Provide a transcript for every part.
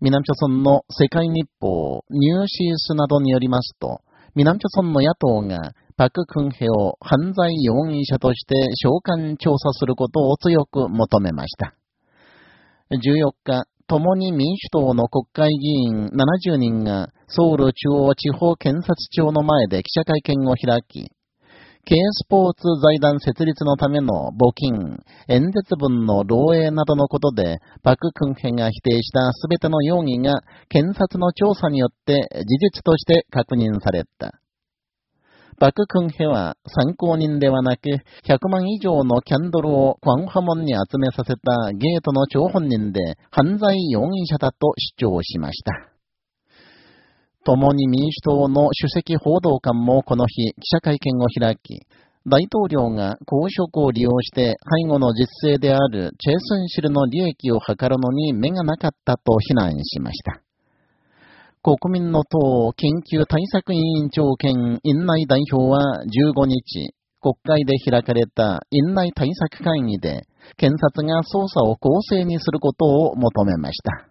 南朝村の世界日報、ニューシースなどによりますと、南朝村の野党がパク・クンヘを犯罪容疑者として召喚調査することを強く求めました。14日、共に民主党の国会議員70人がソウル中央地方検察庁の前で記者会見を開き、K スポーツ財団設立のための募金、演説文の漏洩などのことで、パク・クンヘが否定したすべての容疑が検察の調査によって事実として確認された。パク・クンヘは参考人ではなく、100万以上のキャンドルをクァンハモンに集めさせたゲートの張本人で犯罪容疑者だと主張しました。共に民主党の主席報道官もこの日、記者会見を開き、大統領が公職を利用して背後の実勢であるチェスンシルの利益を図るのに目がなかったと非難しました。国民の党緊急対策委員長兼院内代表は15日、国会で開かれた院内対策会議で、検察が捜査を公正にすることを求めました。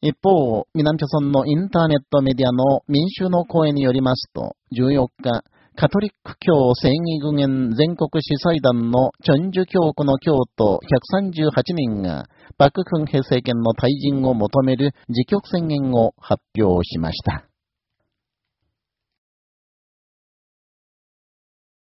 一方、南朝村のインターネットメディアの民衆の声によりますと、14日、カトリック教正義軍園全国司祭団のチョンジュ教区の教徒138人が、パククンヘ政権の退陣を求める自局宣言を発表しました。